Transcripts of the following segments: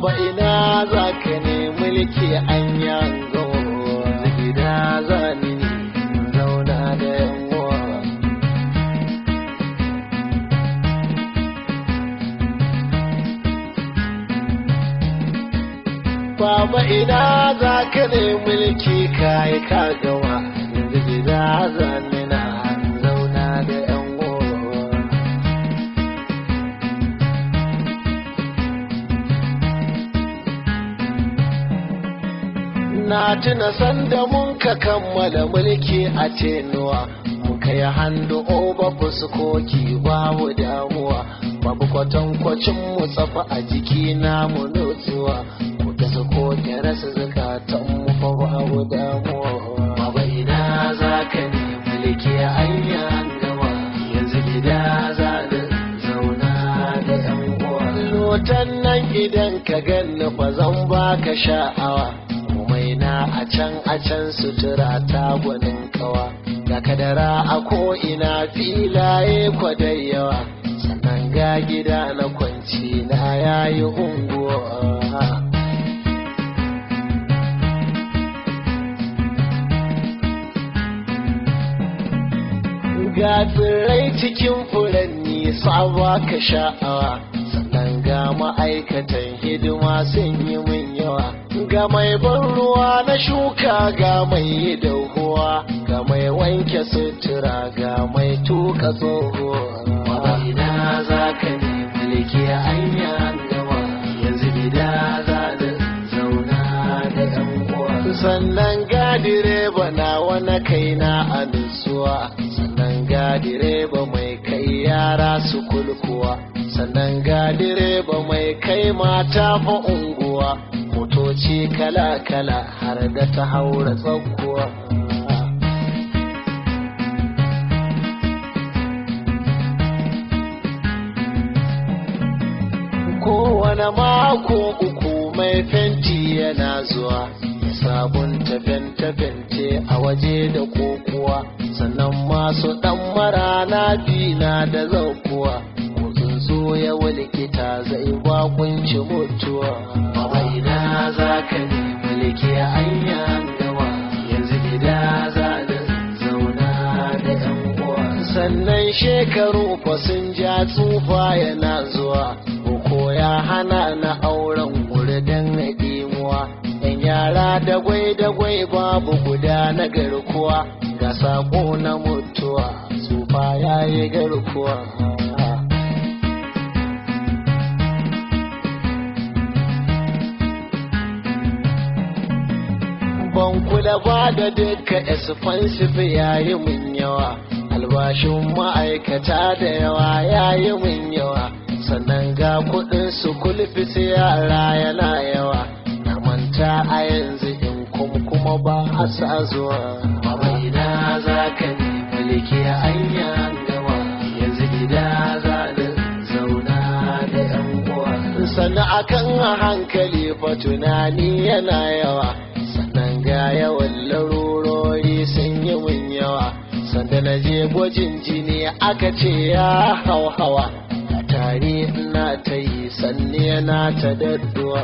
Baba ina za ka ne mulki an yango gida zani zauna da yanwa. Baba ina za ka ne mulki kai ka gama tuna sanda mun ka kammala mulki a tenuwa, muka yi hannu oba fuskoki babu damuwa, babu kwatankwacin mu tsafa a jiki namu nutsuwa, ku ta ko rasa zukatan mu fa babu damuwa. Baba ina za ka ne mulki an yi gama, yanzu gida za da zauna da yan uwa. Lotan nan idan ka ganni fa zan baka sha'awa. A can a can sutura ta gwanin kawa. Ga kadara a ko'ina filaye kwadai yawa. Sannan ga gida na kwanci na yayi unguwa. Ga tsirrai cikin furanni sabuwa ka sha'awa sannan ga ma'aikatan hidima sun yi min yawa. Ga mai ban ruwa na shuka ga mai dauhuwa ga mai wanke sutura ga mai tuka tsohuwa. Ina za ka ne mulki anya gama yanzu gida za da zauna da yan uwa. Sannan ga direba na wani kaina a nutsuwa. Sannan ga direba mai kai yara su kulkuwa. Sannan ga direba mai kai mata fa unguwa. Motoci kala-kala har da ta haura tsakkuwa. Kowane mako uku mai fenti yana zuwa, ya sabunta fente-fente a waje da kokuwa, sannan masu ɗan marana bina da zaukuwa. Zo ya likita zai bakunci mutuwa. Baba ina za ka ne mulki anya gawa yanzu gida za da zauna da yan uwa. Sannan shekaru fa sun ja tsufa yana zuwa, ko ya hana na auren wuri dan ɗimuwa. Yan yara da gwai da gwai babu guda na garkuwa, ga sako na mutuwa, tsufa ya yi garkuwa. Ban kula ba da duka expensive yayi mun yawa. Albashin ma'aikata da yawa yayi mun yawa. Sannan ga kuɗin su kulfis yara yana yawa. Na manta a yanzu in kuma kuma ba a sa zuwa. Baba ina za ka ne mulki anya gama yanzu gida za da da sannan akan hankali fa tunani yana yawa. Ga yawan larurori sun yi mun yawa. Sanda na je gwajin jini aka ce ya hau hawa. A tare ina ta yi sanni yana ta dadduwa.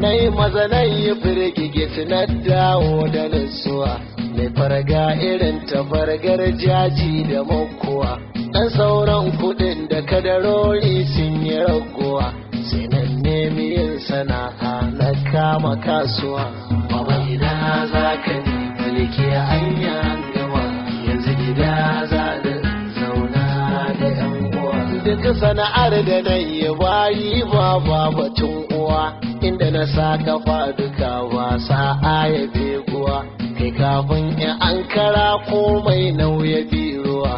Na yi maza na yi firgigit na dawo da nutsuwa. Mai farga irin ta fargar jaji da makuwa ɗan sauran kuɗin da kadarori sun yi raguwa sai na nemi yin sana'a na kama kasuwa. Baba ina za ka ne mulki anya gama yanzu gida za da zauna da yan uwa. Duk sana'ar da na yi bayi ba ba batun uwa. Inda na sa kafa duka ba sa'a ya beguwa kai kafin in an kara komai nauya biruwa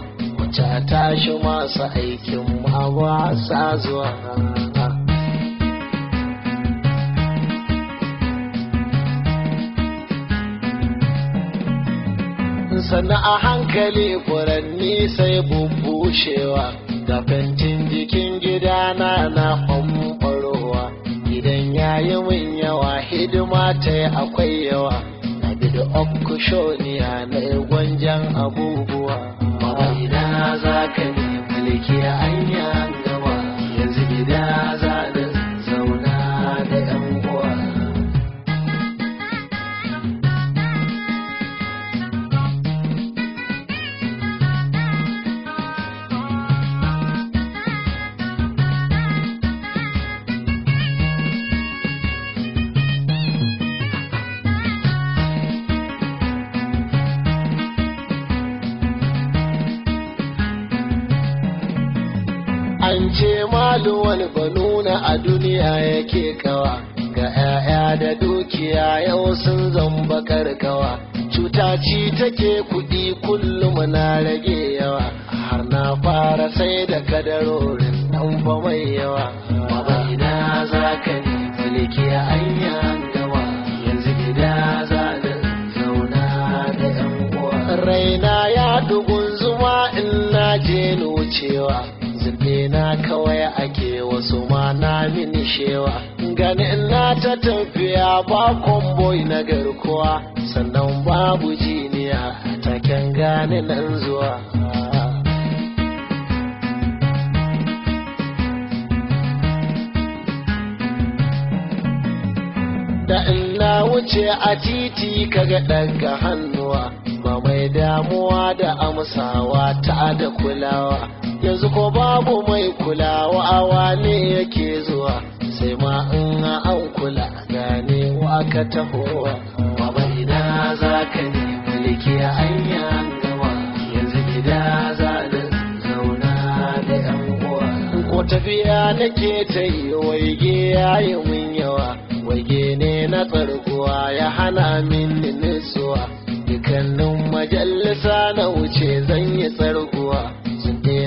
wacce tashi masu aikin ma sa zuwa. Sannan a hankali furanni sai bubbushewa ga fentin jikin gidana na famfarowa idan yayi min yawa hidima ta akwai yawa. Na bi da okushoniya na gwanjan abubuwa. Ne mulki ce maluwal banuna a duniya yake kawa. Ga 'ya'ya da dukiya yau sun zamba karkawa. Cuta ci take kuɗi kullum na rage yawa. Har na fara sai da kadarorin nan fa mai yawa. Baba ina za ka ne mulki anya gawa yanzu gida za da zauna da yan uwa? Raina ya dugun zuma in na je wucewa. Mini shewa. Gani na ta tafiya ba komboi na garkuwa. Sannan babu jiniya taken gani nan zuwa. Da ina wuce a titi kaga daga hannuwa. Ba mai damuwa da amsawa ta da kulawa. Yanzu ko babu mai kulawa awa ne yake zuwa ka tahowa. Baba ina za ka ne mulki anya gama yanzu gida za da zauna da yan uwa? Ko tafiya nake ta yi waige yayi mun yawa? Waige ne na tsarguwa ya hana min nutsuwa? Dukannin majalisa na wuce zan yi tsarguwa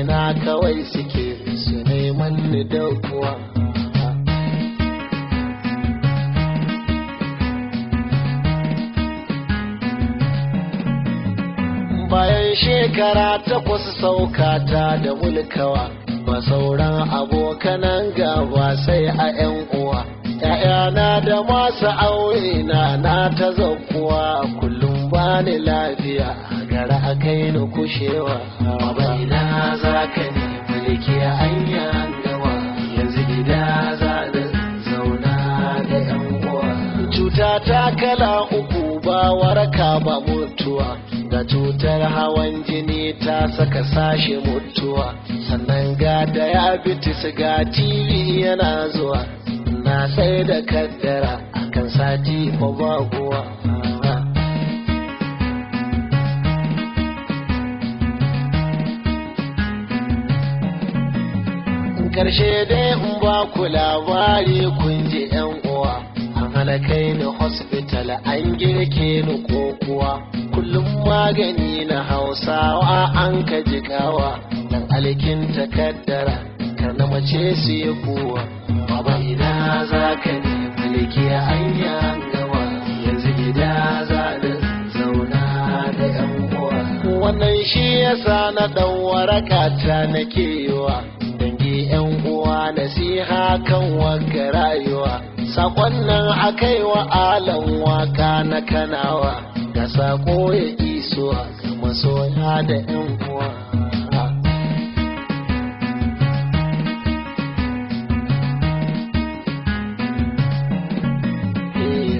na kawai suke su neman ni kuwa. Bayan shekara takwas saukata da mulkawa. Ba sauran abokanan gaba sai a 'yan uwa. ‘ya'yana da masu aure na na ta zakuwa. Kullum ba ni lafiya gara a kai ni kushewa. Baba ina za ka ne mulki anya gawa yanzu gida za da zauna da yan uwa. Cuta ta kala uku ba waraka ba mutuwa. Cutar hawan jini ta saka sashe mutuwa. Sannan ga diabetes ga tv yana zuwa. Na sai da kaddara akan sati ko baguwa ƙarshe dai in ba ku labari kun ji yan uwa. An halakai ni hospital an girke ni kokuwa kullum magani na hausawa an ka jikawa dan alkin takaddara kar na mace su yi kuwa. Baba ina za ka ne mulki anya gawa yanzu gida za da zauna da yan uwa? Wannan shi yasa na dan waraka ta nake yiwa. Yan uwa nasiha kan waƙa rayuwa. Sakon nan akai wa alan waƙa na kanawa. Ga sako ya iso ga masoya da yan uwa.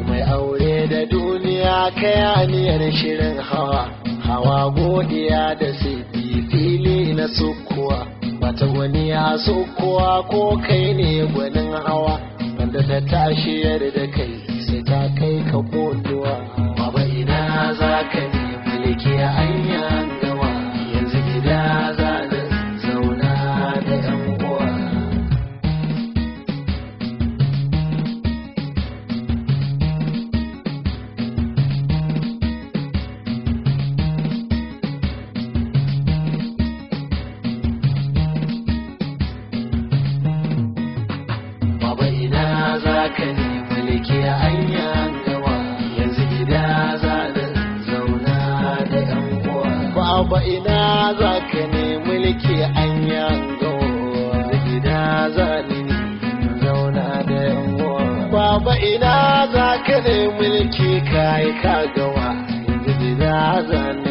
Mai aure da duniya kayaniyar shirin hawa. Hawa godiya da sai fili na sukuwa bata wani ya so kowa ko kai ne gwanin hawa. Wanda ta tashi da kai sai ta kai ka koduwa ne mulki anya gawa yanzu gida za da zauna da yan uwa. Ka ne mulki anya za ka ne mulki yanzu gida za ni zauna da yan uwa. Baba ina za ka ne mulki? Kai ka gawa. Ya zane